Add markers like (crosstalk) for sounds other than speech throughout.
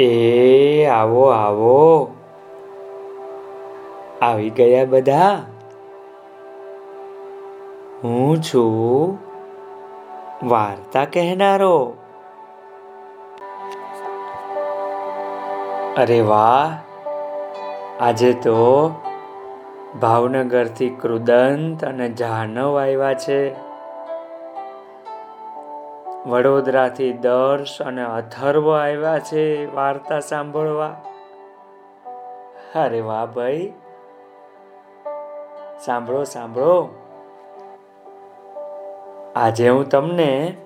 એ, આવો આવો. આવી ગયા બધા? હું છું વાર્તા કહેનારો. અરે વાહ, આજે તો ભાવનગરથી કૃદંત અને જાહ્નવ આવ્યા છે. વડોદરાથી દર્શ અને અથર્વ આવ્યા છે વાર્તા સાંભળવા. અરે વાહ ભાઈ. સાંભળો સાંભળો. આજે હું તમને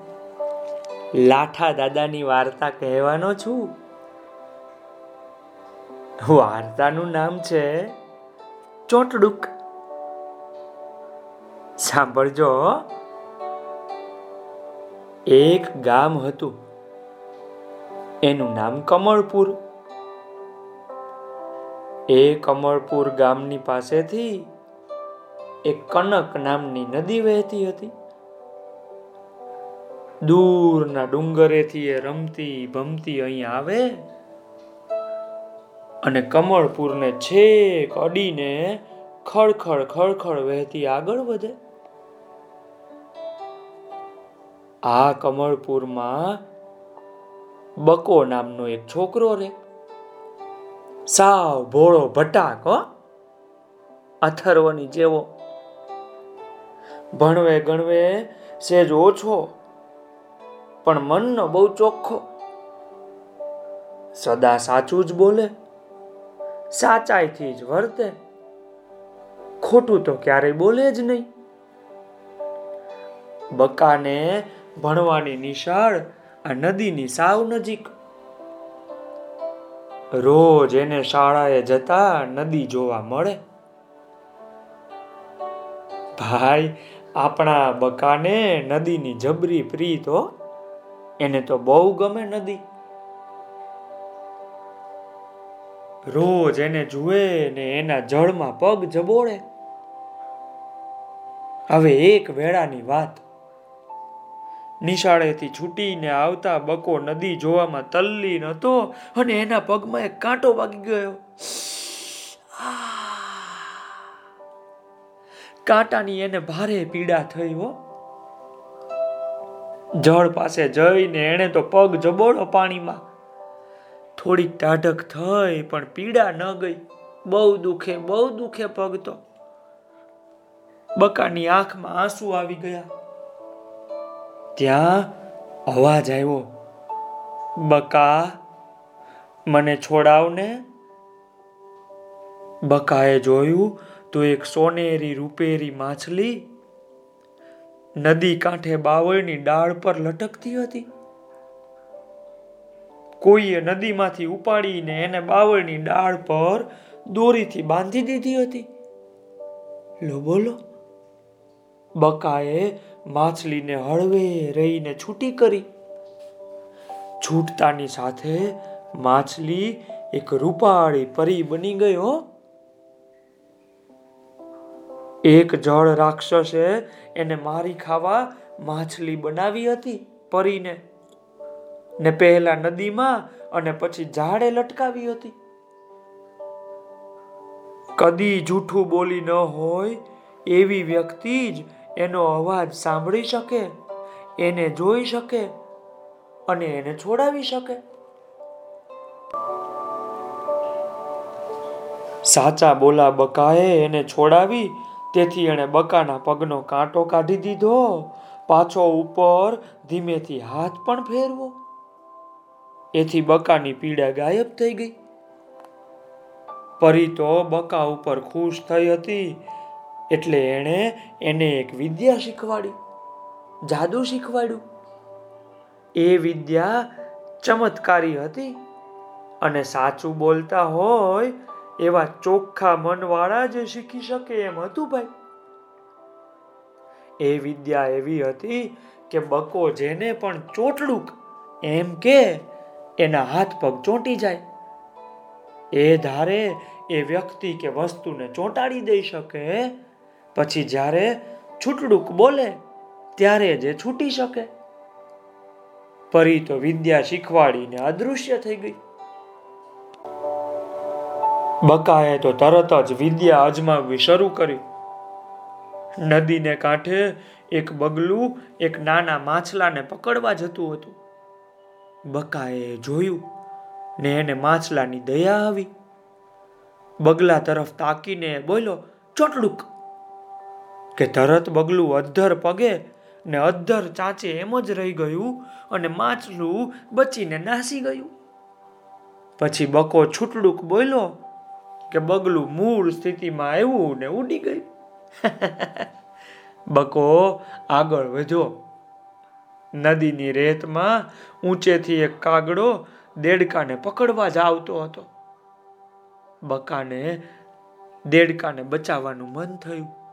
લાઠા દાદાની વાર્તા કહેવાનો છું. વાર્તાનું નામ છે ચોટડુક. સાંભળજો એક ગામ હતું. એનું નામ કમળપુર. એ કમળપુર ગામની પાસેથી એક કનક નામની નદી વહેતી હતી. દૂરના ડુંગરેથી એ રમતી ભમતી અહીં આવે અને કમળપુરને છેક અડીને ખળખળ ખળખળ વહેતી આગળ વધે. આ કમળપુરમાં બકો નામનો એક છોકરો રે. સાવ ભોળો ભટાક અથર્વની જેવો. ભણવે ગણવે સેજ ઓછો, પણ મનનો બહુ ચોખ્ખો. સદા સાચું જ બોલે, સાચાઈથી જ વર્તે. ખોટું તો ક્યારેય બોલે જ નહીં. બકાને ભણવાની નિશાળ આ નદીની સાવ નજીક. રોજ એને શાળાએ જતા નદી જોવા મળે. ભાઈ, આપણા બકાને નદીની જબરી પ્રી તો એને તો બહુ ગમે નદી. રોજ એને જુએ ને એના જળમાં પગ જબોળે. હવે એક વેળાની વાત. નિશાળેથી છૂટીને આવતા બકો નદી જોવામાં તલ્લીન હતો અને એના પગમાં એક કાંટો વાગી ગયો. કાંટાની એને ભારે પીડા થઈ હો. જળ પાસે જઈને એને તો પગ જબોળો પાણીમાં. થોડીક ટાઢક થઈ, પણ પીડા ન ગઈ. બહુ દુખે બહુ દુખે પગ તો. બકાની આંખમાં આંસુ આવી ગયા. ત્યાં અવાજ આવ્યો, બકા, મને છોડાવને. બકાએ જોયું તો એક સોનેરી રૂપેરી માછલી નદી કાંઠે બાવળની ડાળ પર લટકતી હતી. કોઈએ નદીમાંથી ઉપાડીને એને બાવળની ડાળ પર દોરીથી બાંધી દીધી હતી. લો બોલો. બકાએ માછલીને હળવે રહીને છૂટી કરી. છૂટતાની સાથે માછલી એક રૂપાળી પરી બની હો. એક જળ રાક્ષસે એને મારી ખાવા માછલી બનાવી હતી પરીને. ને પહેલા નદીમાં અને પછી ઝાડે લટકાવી હતી. કદી જૂઠું બોલી ન હોય એવી વ્યક્તિ જ એનો અવાજ સાંભળી શકે, એને જોઈ શકે અને એને છોડાવી શકે. સાચા બોલા બકાએ એને છોડાવી, તેથી એણે બકાના પગનો કાંટો કાઢી દીધો, પાછો ઉપર ધીમેથી હાથ પણ ફેરવો. એથી બકાની પીડા ગાયબ થઈ ગઈ. પરી તો બકા ઉપર ખુશ થઈ હતી એટલે એણે એને એક વિદ્યા શીખવાડી, જાદુ શીખવાડ્યું. એ વિદ્યા ચમત્કારી હતી અને સાચું બોલતા હોય એવા ચોખ્ખા મનવાળા જે શીખી શકે એમ હતું ભાઈ. એ વિદ્યા એવી હતી કે બકો જેને પણ ચોટડુક એમ કે એના હાથ પગ ચોંટી જાય. એ ધારે એ વ્યક્તિ કે વસ્તુને ચોંટાડી દઈ શકે પછી જ્યારે છૂટડુક બોલે, ત્યારે જ છૂટી શકે. પરી તો વિદ્યા શીખવાડીને અદૃશ્ય થઈ ગઈ. બકાએ તો તરત જ વિદ્યા અજમાવવી શરૂ કરી. નદીને કાંઠે એક બગલું એક નાના માછલાને પકડવા જતું હતું. બકાએ જોયું ને એને માછલાની દયા આવી. બગલા તરફ તાકીને બોલ્યો ચોટલુક કે તરત બગલું અદ્ધર પગે ને અદ્ધર ચાંચે એમ જ રહી ગયું અને માછલું બચીને નાસી ગયું. પછી બકો છૂટડુક બોલ્યો કે બગલું મૂળ સ્થિતિમાં આવ્યું ને ઉડી ગયું. (laughs) બકો આગળ વધ્યો. નદીની રેતમાં ઊંચેથી એક કાગડો દેડકાને પકડવા જ આવતો હતો. બકાને દેડકાને બચાવવાનું મન થયું.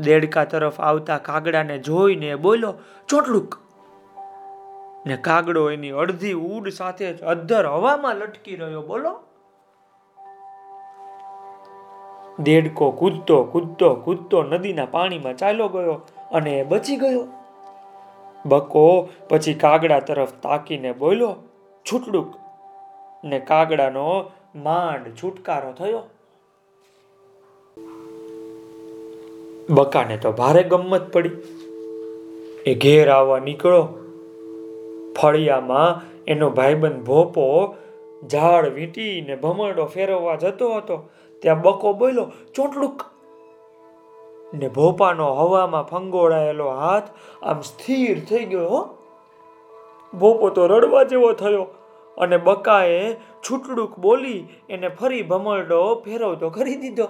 દેડકા તરફ આવતા કાગડાને જોઈને બોલો ચોટલુક. ને કાગડો એની અડધી ઉડ સાથે જ અધ્ધર હવામાં લટકી રહ્યો, બોલો. દેડકો કૂદતો કૂદતો કૂદતો નદીના પાણીમાં ચાલ્યો ગયો અને બચી ગયો. બકો પછી કાગડા તરફ તાકીને બોલ્યો છૂટડુક ને કાગડાનો માંડ છુટકારો થયો. બકાને તો ભારે ગમત પડી. એ ઘેર આવવા નીકળો. ફળિયામાં એનો ભાઈબંધ ભોપો ઝાડ વીંટીને ભમરડો ફેરવવા જતો હતો. ત્યાં બકો બોલ્યો, ચોટલુક. ને ભોપાનો હવામાં ફંગોળાયેલો હાથ આમ સ્થિર થઈ ગયો, હો. ભોપો તો રડવા જેવો થયો અને બકાએ છૂટડુક બોલી એને ફરી ભમરડો ફેરવતો કરી દીધો.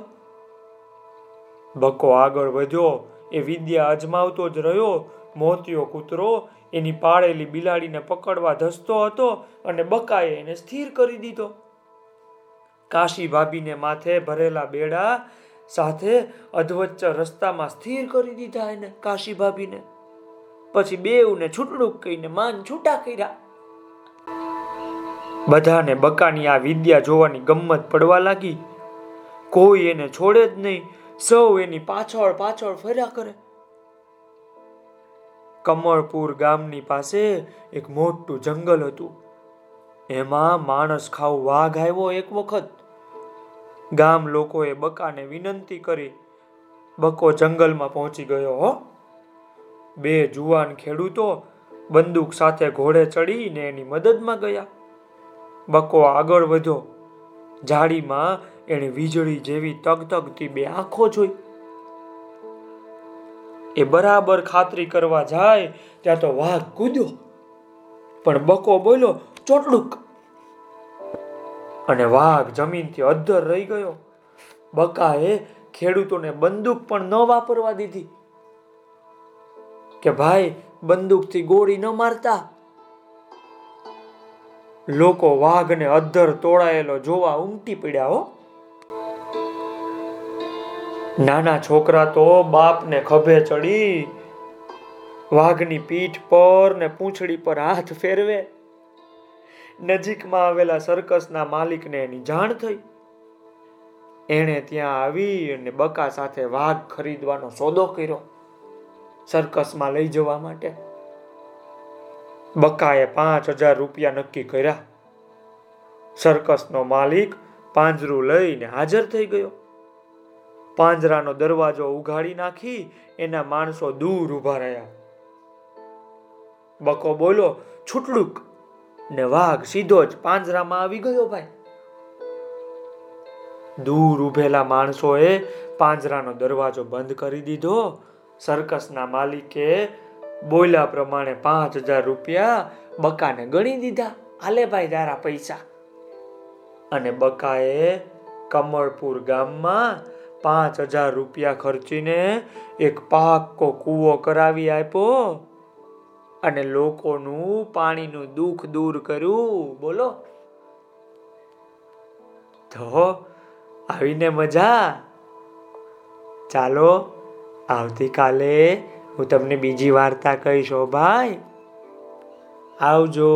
બકો આગળ વધ્યો. એ વિદ્યા અજમાવતો જ રહ્યો. મોતિયો કૂતરો એની પાળેલી બિલાડીને પકડવા ધસતો હતો અને બકાએ એને સ્થિર કરી દીધો. કાશી ભાભીને માથે ભરેલા બેડા સાથે અધવચ્ચ રસ્તામાં સ્થિર કરી દીધા એને કાશી ભાભીને. પછી બેઉને છૂટડું કહીને માન છૂટા કર્યા. બધાને બકાની આ વિદ્યા જોવાની ગમત પડવા લાગી. કોઈ એને છોડે જ નહીં. સૌ એની પાછળ પાછળ ફર્યા કરે. કમળપુર ગામની પાસે એક મોટું જંગલ હતું. એમાં માણસ ખાવ વાઘ આવ્યો એક વખત. ગામ લોકોએ બકાને વિનંતી કરી. બકો જંગલમાં પહોંચી ગયો, હો. બે જુવાન ખેડૂતો બંદૂક સાથે ઘોડે ચડીને એની મદદમાં ગયા. બકો આગળ વધ્યો. જાડીમાં એણે વીજળી જેવી તગતગતી બે આંખો જોઈ. એ બરાબર ખાતરી કરવા જાય ત્યાં તો વાઘ કૂદ્યો. પણ બકો બોલ્યો ચોટલુક અને વાઘ જમીનથી અદ્ધર રહી ગયો. બકાએ ખેડૂતોને બંદૂક પણ ન વાપરવા દીધી. કે ભાઈ, બંદૂકથી ગોળી ન મારતા. લોકો વાઘને અધ્ધર તોડાયેલો જોવા ઉમટી પડ્યા હો. નાના છોકરા તો બાપને ખભે ચડી, વાઘની પીઠ પર ને પૂંછડી પર હાથ ફેરવે. નજીકમાં આવેલા સર્કસના માલિકને એની જાણ થઈ. એણે ત્યાં આવી અને બકા સાથે વાઘ ખરીદવાનો સોદો કર્યો સર્કસમાં લઈ જવા માટે. બકાએ પાંચ હજાર રૂપિયા નક્કી કર્યા. સર્કસનો માલિક પાંજરું લઈને હાજર થઈ ગયો. પાંજરાનો દરવાજો ઉઘાડી નાખી એના માણસો દૂર ઊભા રહ્યા. બકો બોલો, છૂટડુક. ને વાઘ સીધો જ પાંજરામાં આવી ગયો ભાઈ. દૂર ઉભેલા માણસોએ પાંજરાનો દરવાજો બંધ કરી દીધો. સર્કસના માલિકે બોલ્યા પ્રમાણે પાંચ હજાર રૂપિયા બકાને ગણી દીધા. હાલે ભાઈ તારા પૈસા. અને બકાએ કમળપુર ગામમાં પાંચ હજાર રૂપિયા ખર્ચીને એક પાકો કૂવો કરાવી આપ્યો અને લોકોનું પાણીનું દુઃખ દૂર કર્યું. બોલો. તો આવીને મજા. ચાલો, આવતીકાલે હું તમને બીજી વાર્તા કહીશ ભાઈ. આવજો.